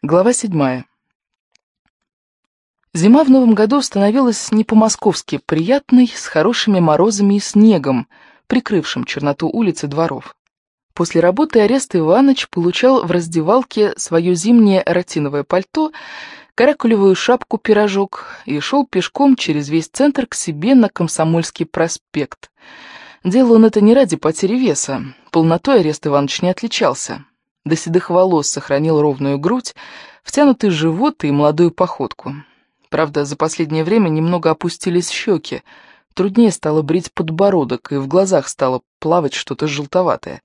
Глава седьмая. Зима в новом году становилась не по-московски приятной, с хорошими морозами и снегом, прикрывшим черноту улиц и дворов. После работы Арест Иванович получал в раздевалке свое зимнее ротиновое пальто, каракулевую шапку-пирожок и шел пешком через весь центр к себе на Комсомольский проспект. Делал он это не ради потери веса, полнотой Арест Иванович не отличался до седых волос сохранил ровную грудь, втянутый живот и молодую походку. Правда, за последнее время немного опустились щеки, труднее стало брить подбородок, и в глазах стало плавать что-то желтоватое.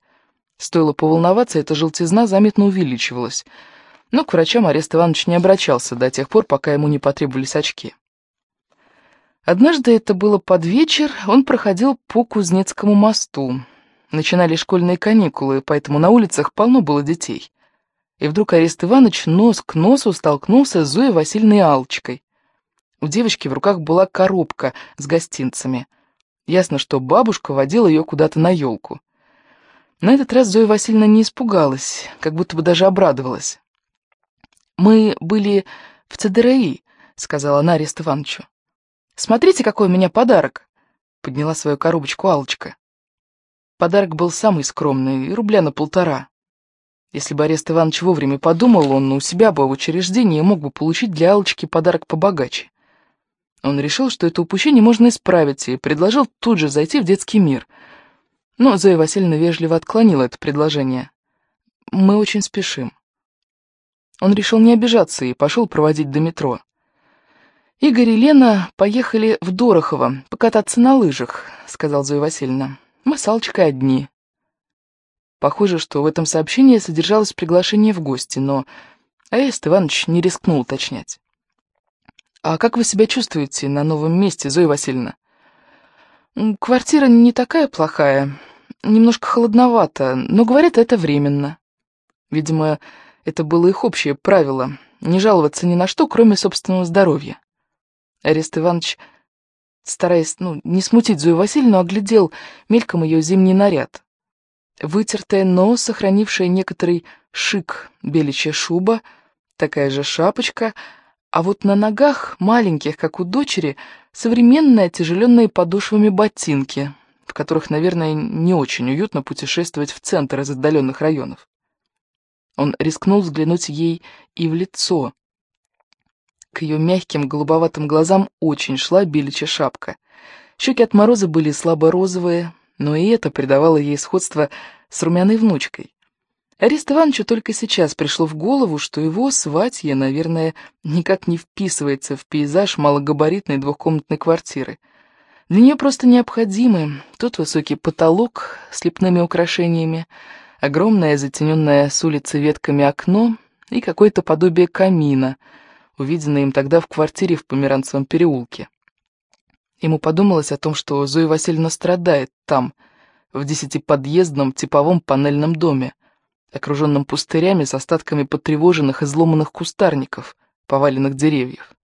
Стоило поволноваться, эта желтизна заметно увеличивалась. Но к врачам Арест Иванович не обращался до тех пор, пока ему не потребовались очки. Однажды, это было под вечер, он проходил по Кузнецкому мосту. Начинали школьные каникулы, поэтому на улицах полно было детей. И вдруг Арест Иванович нос к носу столкнулся с Зоей Васильевной Алчикой. У девочки в руках была коробка с гостинцами. Ясно, что бабушка водила ее куда-то на елку. На этот раз Зоя Васильевна не испугалась, как будто бы даже обрадовалась. «Мы были в ЦДРИ», — сказала она Арест Ивановичу. «Смотрите, какой у меня подарок!» — подняла свою коробочку Алочка. Подарок был самый скромный, рубля на полтора. Если бы Арест Иванович вовремя подумал, он у себя бы в учреждении мог бы получить для Алочки подарок побогаче. Он решил, что это упущение можно исправить, и предложил тут же зайти в детский мир. Но Зоя Васильевна вежливо отклонила это предложение. «Мы очень спешим». Он решил не обижаться и пошел проводить до метро. «Игорь и Лена поехали в Дорохово покататься на лыжах», — сказал Зоя Васильевна. Мы с Алчикой одни. Похоже, что в этом сообщении содержалось приглашение в гости, но Аист Иванович не рискнул уточнять. «А как вы себя чувствуете на новом месте, Зоя Васильевна?» «Квартира не такая плохая, немножко холодновато, но, говорят, это временно». Видимо, это было их общее правило — не жаловаться ни на что, кроме собственного здоровья. Арест Иванович стараясь, ну, не смутить Зою Васильевну, оглядел мельком ее зимний наряд. Вытертая, но сохранившая некоторый шик беличья шуба, такая же шапочка, а вот на ногах, маленьких, как у дочери, современные, отяжеленные подошвами ботинки, в которых, наверное, не очень уютно путешествовать в центр из отдаленных районов. Он рискнул взглянуть ей и в лицо, к ее мягким голубоватым глазам очень шла беличья шапка. Щеки от мороза были слабо-розовые, но и это придавало ей сходство с румяной внучкой. Арест Ивановичу только сейчас пришло в голову, что его сватья, наверное, никак не вписывается в пейзаж малогабаритной двухкомнатной квартиры. Для нее просто необходимы тот высокий потолок с лепными украшениями, огромное затененное с улицы ветками окно и какое-то подобие камина — увиденное им тогда в квартире в Померанцевом переулке. Ему подумалось о том, что Зоя Васильевна страдает там, в десятиподъездном типовом панельном доме, окруженном пустырями с остатками потревоженных и изломанных кустарников, поваленных деревьев.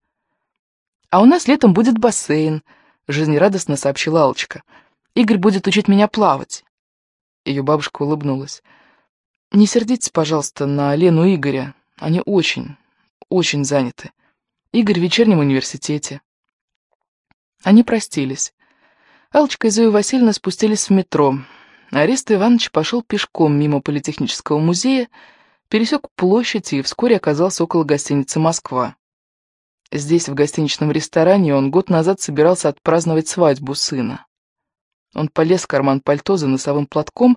«А у нас летом будет бассейн», — жизнерадостно сообщила Алочка. «Игорь будет учить меня плавать». Ее бабушка улыбнулась. «Не сердитесь, пожалуйста, на Лену Игоря. Они очень, очень заняты. Игорь в вечернем университете. Они простились. Алочка и Зоя Васильевна спустились в метро. Арест Иванович пошел пешком мимо Политехнического музея, пересек площадь и вскоре оказался около гостиницы «Москва». Здесь, в гостиничном ресторане, он год назад собирался отпраздновать свадьбу сына. Он полез в карман пальто за носовым платком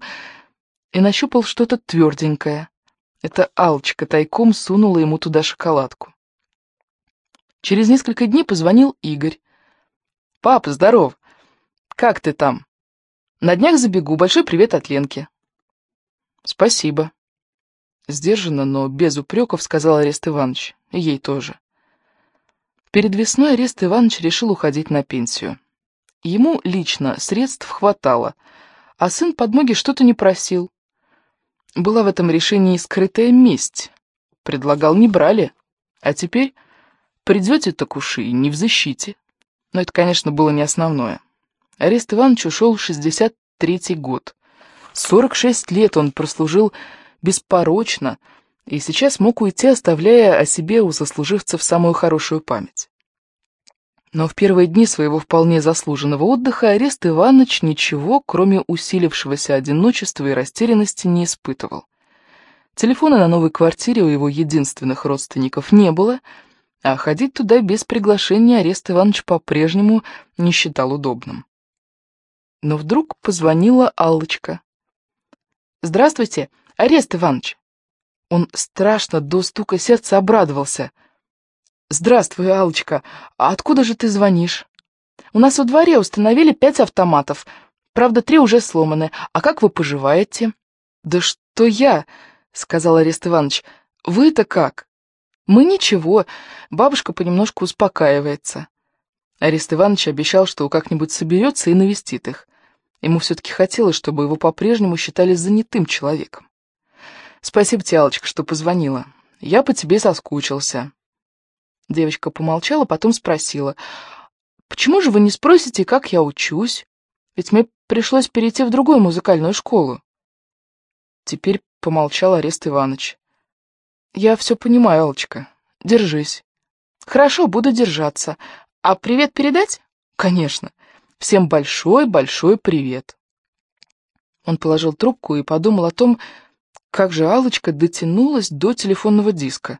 и нащупал что-то тверденькое. Это Алчка тайком сунула ему туда шоколадку. Через несколько дней позвонил Игорь. «Пап, здоров! Как ты там? На днях забегу. Большой привет от Ленки». «Спасибо». Сдержанно, но без упреков, сказал Арест Иванович. Ей тоже. Перед весной Арест Иванович решил уходить на пенсию. Ему лично средств хватало, а сын подмоги что-то не просил. Была в этом решении скрытая месть. Предлагал, не брали. А теперь придете так уж и не в защите. Но это, конечно, было не основное. Арест Иванович ушел в 63-й год. 46 лет он прослужил беспорочно, и сейчас мог уйти, оставляя о себе у сослуживцев самую хорошую память. Но в первые дни своего вполне заслуженного отдыха Арест Иванович ничего, кроме усилившегося одиночества и растерянности, не испытывал. Телефона на новой квартире у его единственных родственников не было, а ходить туда без приглашения Арест Иванович по-прежнему не считал удобным. Но вдруг позвонила Аллочка. «Здравствуйте, Арест Иванович!» Он страшно до стука сердца обрадовался — «Здравствуй, Алочка. А откуда же ты звонишь?» «У нас во дворе установили пять автоматов. Правда, три уже сломаны. А как вы поживаете?» «Да что я?» — сказал Арест Иванович. «Вы-то как?» «Мы ничего. Бабушка понемножку успокаивается». Арест Иванович обещал, что как-нибудь соберется и навестит их. Ему все-таки хотелось, чтобы его по-прежнему считали занятым человеком. «Спасибо тебе, Алочка, что позвонила. Я по тебе соскучился». Девочка помолчала, потом спросила. «Почему же вы не спросите, как я учусь? Ведь мне пришлось перейти в другую музыкальную школу». Теперь помолчал Арест Иванович. «Я все понимаю, Алочка. Держись». «Хорошо, буду держаться. А привет передать?» «Конечно. Всем большой-большой привет». Он положил трубку и подумал о том, как же Алочка дотянулась до телефонного диска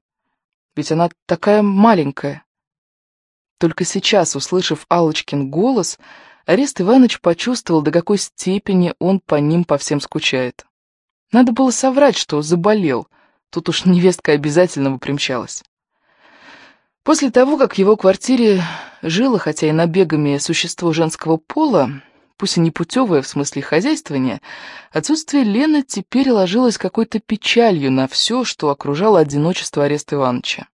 ведь она такая маленькая. Только сейчас, услышав Аллочкин голос, Арест Иванович почувствовал, до какой степени он по ним по всем скучает. Надо было соврать, что заболел, тут уж невестка обязательно бы примчалась. После того, как в его квартире жило, хотя и набегами, существо женского пола, пусть и не путевое в смысле хозяйствования, отсутствие Лены теперь ложилось какой-то печалью на все, что окружало одиночество Ареста Ивановича.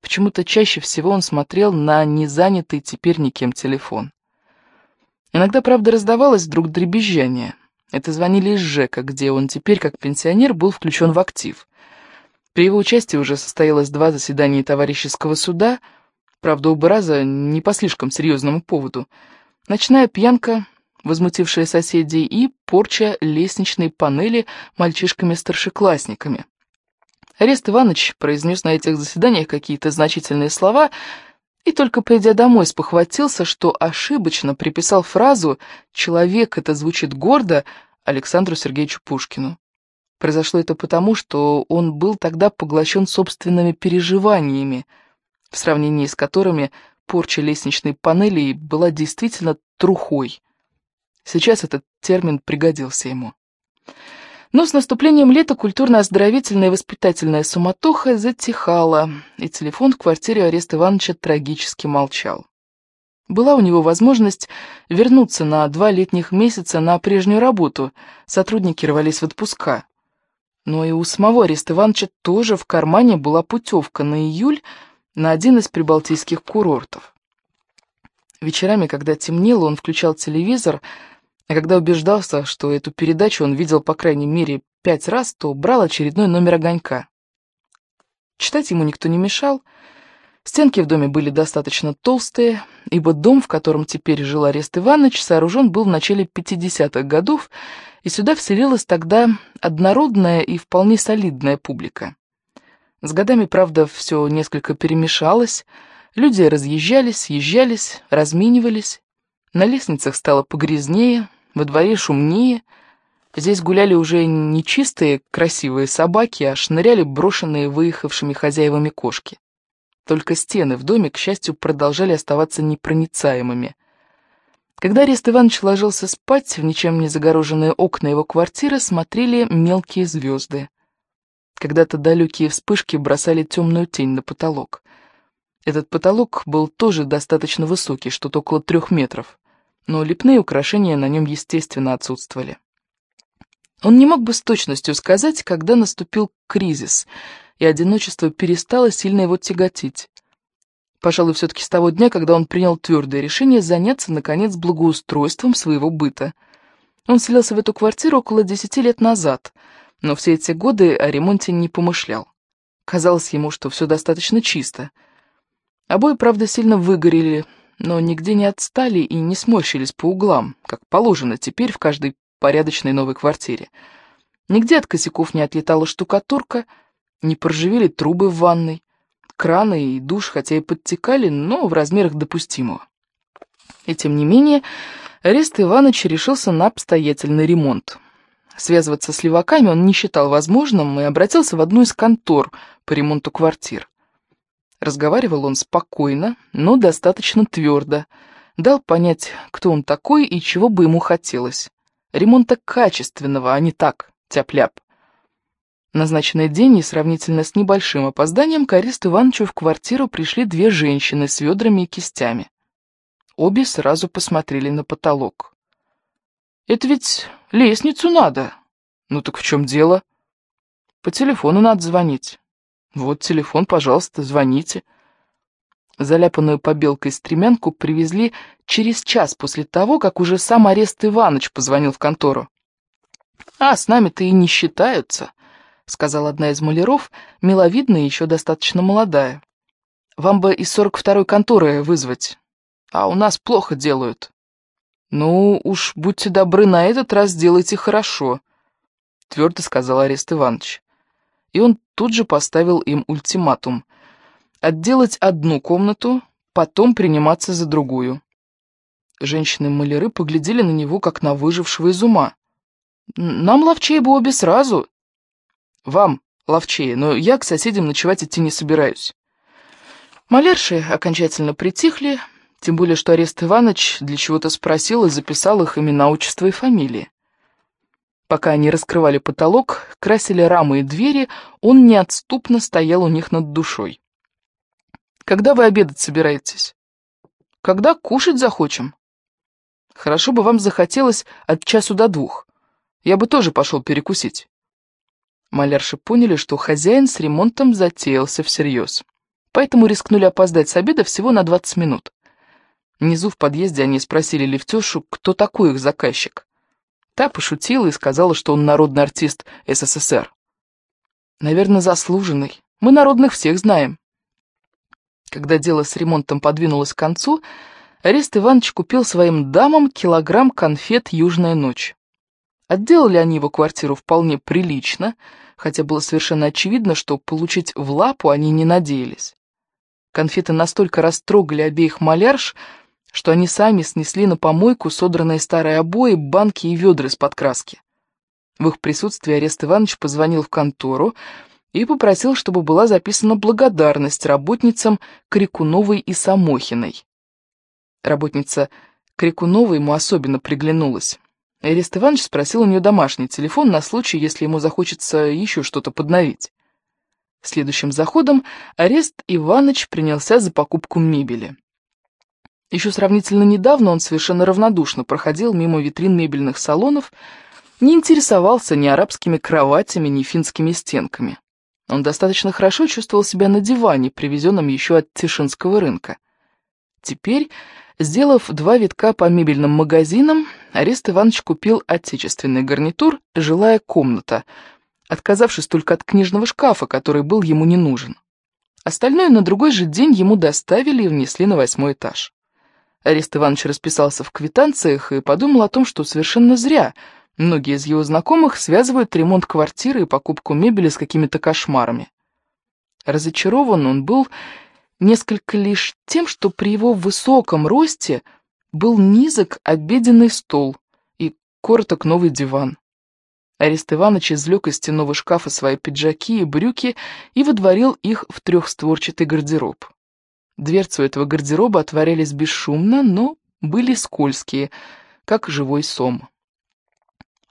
Почему-то чаще всего он смотрел на незанятый теперь никем телефон. Иногда, правда, раздавалось вдруг дребезжание. Это звонили из ЖЭКа, где он теперь, как пенсионер, был включен в актив. При его участии уже состоялось два заседания товарищеского суда, правда, оба раза не по слишком серьезному поводу. Ночная пьянка, возмутившая соседей, и порча лестничной панели мальчишками-старшеклассниками. Арест Иванович произнес на этих заседаниях какие-то значительные слова и только придя домой спохватился, что ошибочно приписал фразу «человек это звучит гордо» Александру Сергеевичу Пушкину. Произошло это потому, что он был тогда поглощен собственными переживаниями, в сравнении с которыми порча лестничной панели была действительно трухой. Сейчас этот термин пригодился ему. Но с наступлением лета культурно-оздоровительная и воспитательная суматоха затихала, и телефон в квартире Ареста Ивановича трагически молчал. Была у него возможность вернуться на два летних месяца на прежнюю работу, сотрудники рвались в отпуска. Но и у самого Ареста Ивановича тоже в кармане была путевка на июль на один из прибалтийских курортов. Вечерами, когда темнело, он включал телевизор, а когда убеждался, что эту передачу он видел по крайней мере пять раз, то брал очередной номер огонька. Читать ему никто не мешал. Стенки в доме были достаточно толстые, ибо дом, в котором теперь жил Арест Иванович, сооружен был в начале 50-х годов, и сюда вселилась тогда однородная и вполне солидная публика. С годами, правда, все несколько перемешалось, люди разъезжались, съезжались, разменивались, на лестницах стало погрязнее, во дворе шумнее. Здесь гуляли уже не чистые красивые собаки, а шныряли брошенные выехавшими хозяевами кошки. Только стены в доме, к счастью, продолжали оставаться непроницаемыми. Когда Арест Иванович ложился спать, в ничем не загороженные окна его квартиры смотрели мелкие звезды. Когда-то далекие вспышки бросали темную тень на потолок. Этот потолок был тоже достаточно высокий, что-то около трех метров но лепные украшения на нем, естественно, отсутствовали. Он не мог бы с точностью сказать, когда наступил кризис, и одиночество перестало сильно его тяготить. Пожалуй, все-таки с того дня, когда он принял твердое решение заняться, наконец, благоустройством своего быта. Он селился в эту квартиру около десяти лет назад, но все эти годы о ремонте не помышлял. Казалось ему, что все достаточно чисто. Обои, правда, сильно выгорели, но нигде не отстали и не сморщились по углам, как положено теперь в каждой порядочной новой квартире. Нигде от косяков не отлетала штукатурка, Не поржавели трубы в ванной. Краны и душ хотя и подтекали, но в размерах допустимого. И тем не менее, Арест Иванович решился на обстоятельный ремонт. Связываться с леваками он не считал возможным и обратился в одну из контор по ремонту квартир. Разговаривал он спокойно, но достаточно твердо, дал понять, кто он такой и чего бы ему хотелось. Ремонта качественного, а не так, тяп-ляп. Назначенный день и сравнительно с небольшим опозданием к Аресту Ивановичу в квартиру пришли две женщины с ведрами и кистями. Обе сразу посмотрели на потолок. «Это ведь лестницу надо». «Ну так в чем дело?» «По телефону надо звонить». «Вот телефон, пожалуйста, звоните». Заляпанную побелкой стремянку привезли через час после того, как уже сам Арест Иванович позвонил в контору. «А, с нами-то и не считаются», — сказала одна из маляров, миловидная и еще достаточно молодая. «Вам бы из сорок второй конторы вызвать а у нас плохо делают». «Ну, уж будьте добры, на этот раз делайте хорошо», — твердо сказал Арест Иванович. И он тут же поставил им ультиматум. Отделать одну комнату, потом приниматься за другую. Женщины-маляры поглядели на него, как на выжившего из ума. «Нам ловчее бы обе сразу». «Вам ловчее, но я к соседям ночевать идти не собираюсь». Малярши окончательно притихли, тем более, что Арест Иванович для чего-то спросил и записал их имена, отчество и фамилии. Пока они раскрывали потолок, красили рамы и двери, он неотступно стоял у них над душой. «Когда вы обедать собираетесь?» «Когда кушать захочем?» «Хорошо бы вам захотелось от часу до двух. Я бы тоже пошел перекусить». Малярши поняли, что хозяин с ремонтом затеялся всерьез. Поэтому рискнули опоздать с обеда всего на 20 минут. Внизу в подъезде они спросили лифтешу, кто такой их заказчик. Та пошутила и сказала, что он народный артист СССР. Наверное, заслуженный. Мы народных всех знаем. Когда дело с ремонтом подвинулось к концу, Арест Иванович купил своим дамам килограмм конфет «Южная ночь». Отделали они его квартиру вполне прилично, хотя было совершенно очевидно, что получить в лапу они не надеялись. Конфеты настолько растрогали обеих малярш, что они сами снесли на помойку содранные старые обои, банки и ведра из-под краски. В их присутствии Арест Иванович позвонил в контору и попросил, чтобы была записана благодарность работницам Крикуновой и Самохиной. Работница Крикунова ему особенно приглянулась. Арест Иванович спросил у нее домашний телефон на случай, если ему захочется еще что-то подновить. Следующим заходом Арест Иванович принялся за покупку мебели. Еще сравнительно недавно он совершенно равнодушно проходил мимо витрин мебельных салонов, не интересовался ни арабскими кроватями, ни финскими стенками. Он достаточно хорошо чувствовал себя на диване, привезенном еще от Тишинского рынка. Теперь, сделав два витка по мебельным магазинам, Арест Иванович купил отечественный гарнитур «Жилая комната», отказавшись только от книжного шкафа, который был ему не нужен. Остальное на другой же день ему доставили и внесли на восьмой этаж. Арест Иванович расписался в квитанциях и подумал о том, что совершенно зря. Многие из его знакомых связывают ремонт квартиры и покупку мебели с какими-то кошмарами. Разочарован он был несколько лишь тем, что при его высоком росте был низок обеденный стол и короток новый диван. Арест Иванович извлек из стенного шкафа свои пиджаки и брюки и водворил их в трехстворчатый гардероб. Дверцы у этого гардероба отворялись бесшумно, но были скользкие, как живой сом.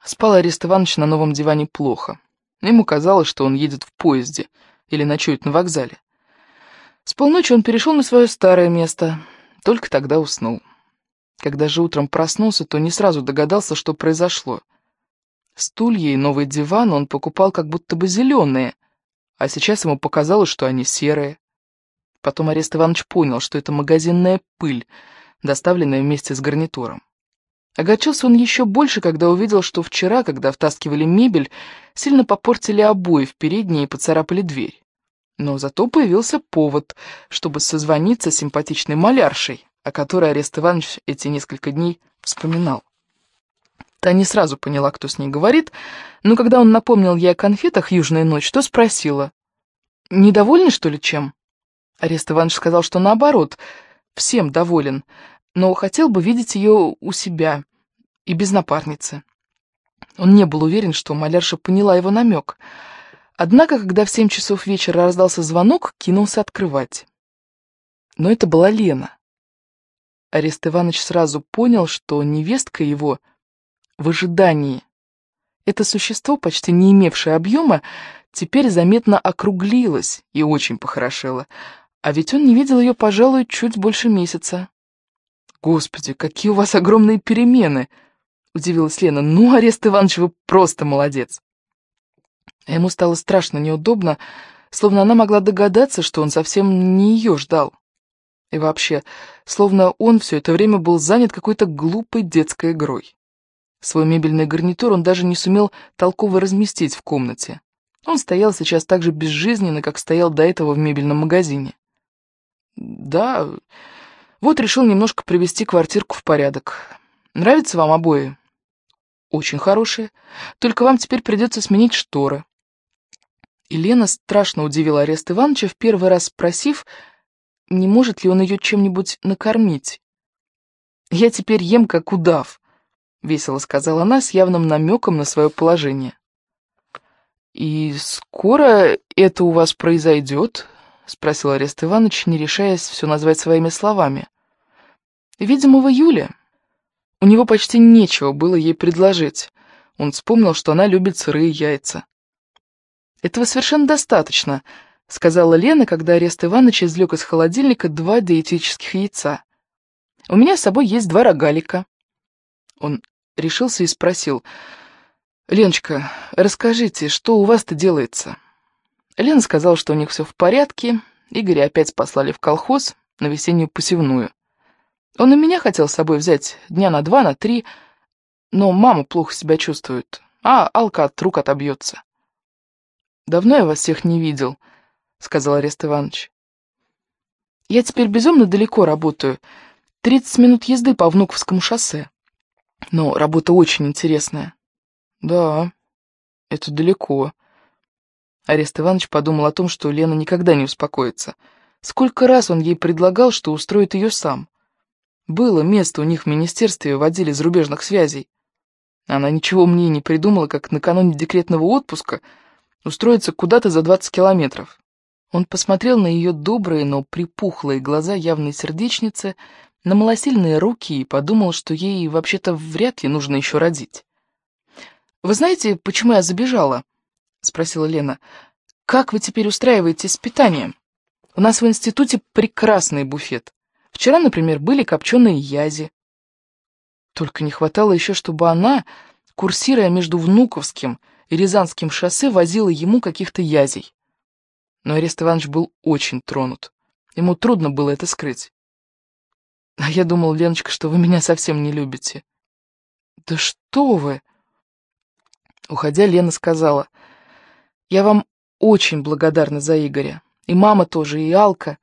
Спал Арест Иванович на новом диване плохо. Ему казалось, что он едет в поезде или ночует на вокзале. С полночи он перешел на свое старое место, только тогда уснул. Когда же утром проснулся, то не сразу догадался, что произошло. Стулья и новый диван он покупал как будто бы зеленые, а сейчас ему показалось, что они серые. Потом Арест Иванович понял, что это магазинная пыль, доставленная вместе с гарнитуром. Огорчился он еще больше, когда увидел, что вчера, когда втаскивали мебель, сильно попортили обои в передней и поцарапали дверь. Но зато появился повод, чтобы созвониться с симпатичной маляршей, о которой Арест Иванович эти несколько дней вспоминал. Та не сразу поняла, кто с ней говорит, но когда он напомнил ей о конфетах «Южная ночь», то спросила, недовольны, что ли, чем?» Арест Иванович сказал, что наоборот, всем доволен, но хотел бы видеть ее у себя и без напарницы. Он не был уверен, что малярша поняла его намек. Однако, когда в семь часов вечера раздался звонок, кинулся открывать. Но это была Лена. Арест Иванович сразу понял, что невестка его в ожидании. Это существо, почти не имевшее объема, теперь заметно округлилось и очень похорошело, а ведь он не видел ее, пожалуй, чуть больше месяца. «Господи, какие у вас огромные перемены!» — удивилась Лена. «Ну, Арест Иванович, вы просто молодец!» а Ему стало страшно неудобно, словно она могла догадаться, что он совсем не ее ждал. И вообще, словно он все это время был занят какой-то глупой детской игрой. Свой мебельный гарнитур он даже не сумел толково разместить в комнате. Он стоял сейчас так же безжизненно, как стоял до этого в мебельном магазине. Да, вот решил немножко привести квартирку в порядок. Нравится вам обои? Очень хорошие. Только вам теперь придется сменить шторы. И страшно удивила Арест Ивановича, в первый раз спросив, не может ли он ее чем-нибудь накормить. «Я теперь ем, как удав», — весело сказала она с явным намеком на свое положение. «И скоро это у вас произойдет?» — спросил Арест Иванович, не решаясь все назвать своими словами. «Видимо, в июле. У него почти нечего было ей предложить. Он вспомнил, что она любит сырые яйца. «Этого совершенно достаточно», — сказала Лена, когда Арест Иванович извлек из холодильника два диетических яйца. «У меня с собой есть два рогалика». Он решился и спросил, «Леночка, расскажите, что у вас-то делается?» Лена сказала, что у них все в порядке, Игоря опять послали в колхоз на весеннюю посевную. Он и меня хотел с собой взять дня на два, на три, но мама плохо себя чувствует, а Алка от рук отобьется. «Давно я вас всех не видел», — сказал Арест Иванович. «Я теперь безумно далеко работаю. Тридцать минут езды по Внуковскому шоссе. Но работа очень интересная». «Да, это далеко». Арест Иванович подумал о том, что Лена никогда не успокоится. Сколько раз он ей предлагал, что устроит ее сам. Было место у них в министерстве в отделе зарубежных связей. Она ничего мне не придумала, как накануне декретного отпуска устроиться куда-то за 20 километров. Он посмотрел на ее добрые, но припухлые глаза явной сердечницы, на малосильные руки и подумал, что ей вообще-то вряд ли нужно еще родить. «Вы знаете, почему я забежала?» — спросила Лена. «Как вы теперь устраиваетесь с питанием? У нас в институте прекрасный буфет. Вчера, например, были копченые язи. Только не хватало еще, чтобы она, курсируя между Внуковским и Рязанским шоссе, возила ему каких-то язей. Но Арест Иванович был очень тронут. Ему трудно было это скрыть. А я думал, Леночка, что вы меня совсем не любите. Да что вы! Уходя, Лена сказала, я вам очень благодарна за Игоря. И мама тоже, и Алка.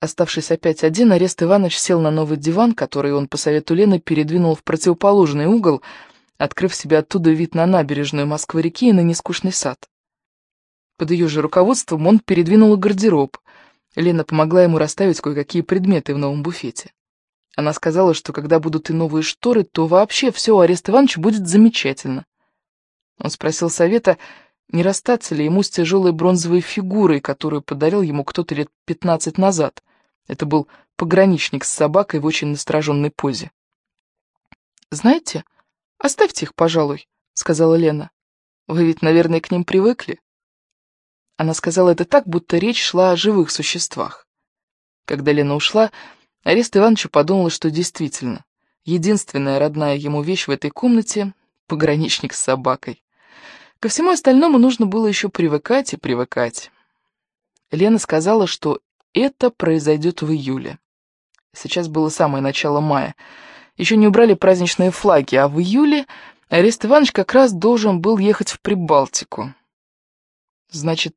Оставшись опять один, Арест Иванович сел на новый диван, который он по совету Лены передвинул в противоположный угол, открыв себе оттуда вид на набережную Москвы-реки и на нескучный сад. Под ее же руководством он передвинул гардероб. Лена помогла ему расставить кое-какие предметы в новом буфете. Она сказала, что когда будут и новые шторы, то вообще все у Ареста Ивановича будет замечательно. Он спросил совета, не расстаться ли ему с тяжелой бронзовой фигурой, которую подарил ему кто-то лет пятнадцать назад — это был пограничник с собакой в очень настороженной позе. «Знаете, оставьте их, пожалуй», — сказала Лена. «Вы ведь, наверное, к ним привыкли?» Она сказала это так, будто речь шла о живых существах. Когда Лена ушла, Арест Иванович подумал, что действительно, единственная родная ему вещь в этой комнате — пограничник с собакой. Ко всему остальному нужно было еще привыкать и привыкать. Лена сказала, что это произойдет в июле. Сейчас было самое начало мая. Еще не убрали праздничные флаги, а в июле Арест Иванович как раз должен был ехать в Прибалтику. Значит,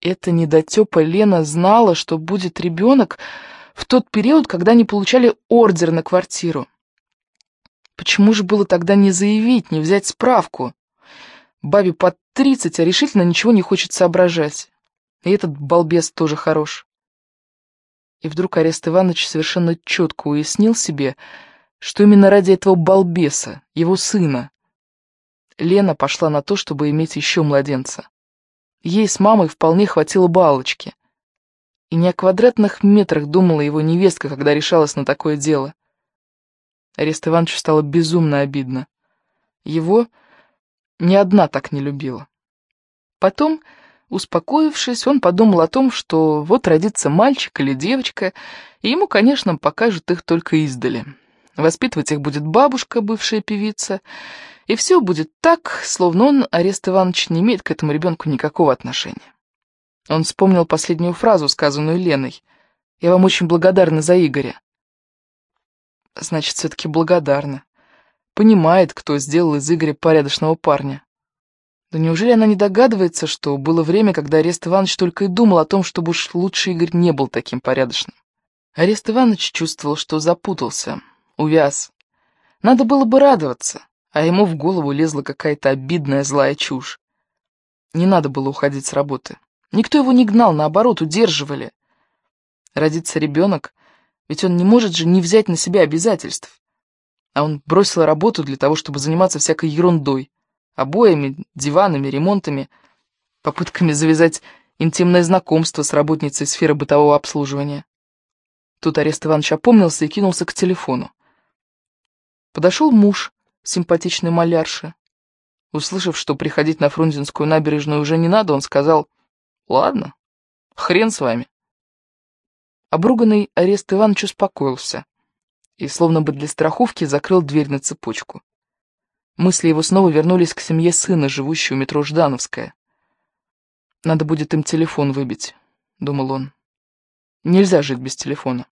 эта недотепа Лена знала, что будет ребенок в тот период, когда не получали ордер на квартиру. Почему же было тогда не заявить, не взять справку? Бабе под тридцать, а решительно ничего не хочет соображать. И этот балбес тоже хорош. И вдруг Арест Иванович совершенно четко уяснил себе, что именно ради этого балбеса, его сына, Лена пошла на то, чтобы иметь еще младенца. Ей с мамой вполне хватило балочки. И не о квадратных метрах думала его невестка, когда решалась на такое дело. Арест Ивановичу стало безумно обидно. Его ни одна так не любила. Потом, успокоившись, он подумал о том, что вот родится мальчик или девочка, и ему, конечно, покажут их только издали. Воспитывать их будет бабушка, бывшая певица, и все будет так, словно он, Арест Иванович, не имеет к этому ребенку никакого отношения. Он вспомнил последнюю фразу, сказанную Леной. «Я вам очень благодарна за Игоря». Значит, все-таки благодарна. Понимает, кто сделал из Игоря порядочного парня. Да неужели она не догадывается, что было время, когда Арест Иванович только и думал о том, чтобы уж лучше Игорь не был таким порядочным? Арест Иванович чувствовал, что запутался, увяз. Надо было бы радоваться, а ему в голову лезла какая-то обидная злая чушь. Не надо было уходить с работы. Никто его не гнал, наоборот, удерживали. Родится ребенок, ведь он не может же не взять на себя обязательств. А он бросил работу для того, чтобы заниматься всякой ерундой. Обоями, диванами, ремонтами, попытками завязать интимное знакомство с работницей сферы бытового обслуживания. Тут Арест Иванович опомнился и кинулся к телефону. Подошел муж, симпатичной малярши. Услышав, что приходить на Фрунзенскую набережную уже не надо, он сказал, «Ладно, хрен с вами». Обруганный арест Иванович успокоился и, словно бы для страховки, закрыл дверь на цепочку. Мысли его снова вернулись к семье сына, живущей у метро Ждановская. «Надо будет им телефон выбить», — думал он. «Нельзя жить без телефона».